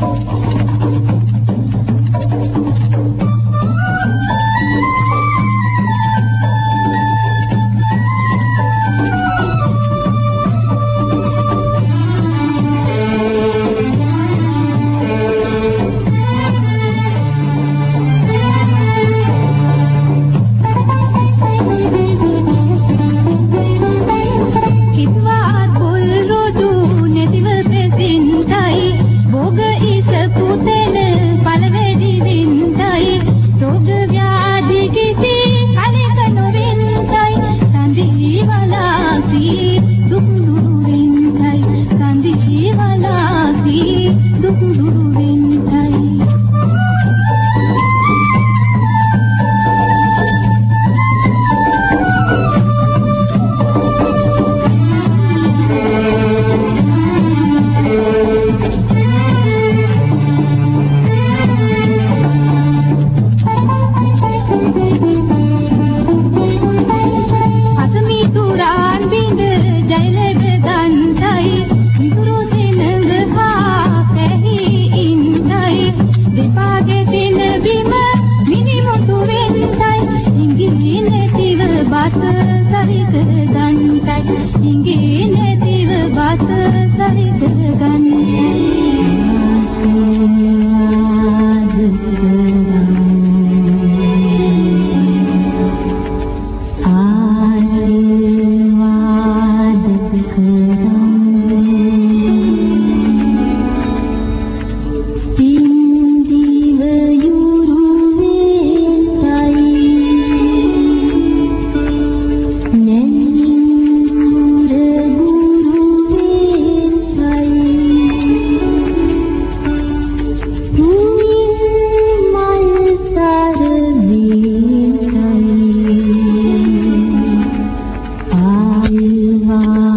Oh, in Shiva